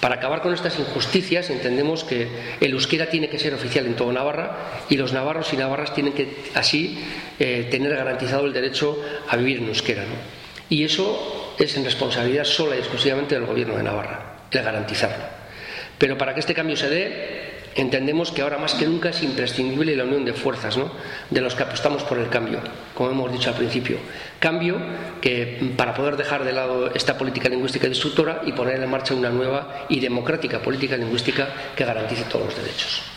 Para acabar con estas injusticias entendemos que el euskera tiene que ser oficial en toda Navarra y los navarros y navarras tienen que así eh, tener garantizado el derecho a vivir en euskera. Y eso es en responsabilidad sola y exclusivamente del Gobierno de Navarra, el garantizarlo. Pero para que este cambio se dé, entendemos que ahora más que nunca es imprescindible la unión de fuerzas de los que apostamos por el cambio, como hemos dicho al principio. Cambio que para poder dejar de lado esta política lingüística destructora y poner en marcha una nueva y democrática política lingüística que garantice todos los derechos.